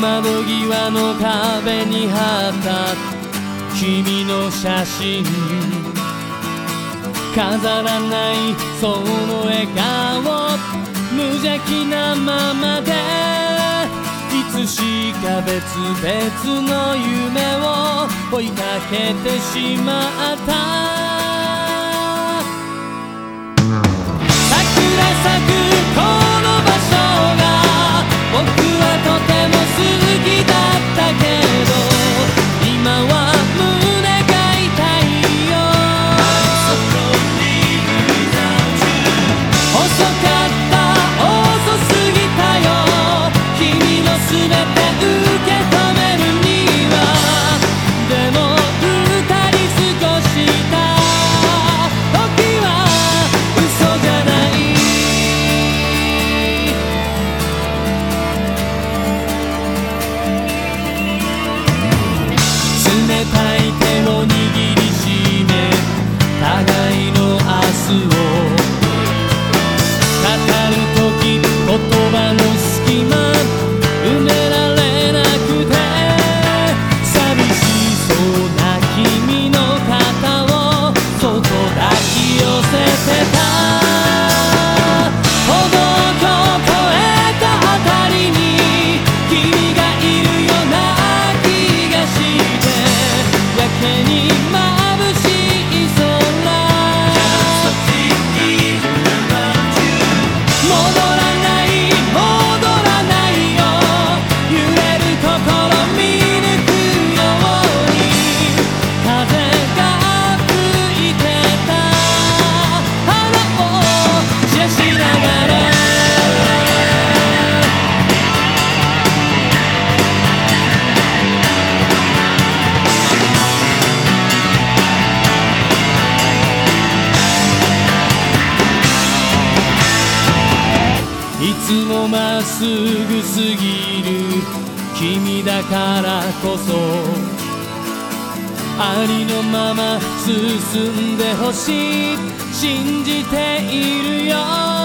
窓際の壁に貼った君の写真飾らないその笑顔無邪気なままでいつしか別々の夢を追いかけてしまったつもまっすぐすぎる君だからこそありのまま進んでほしい。信じているよ。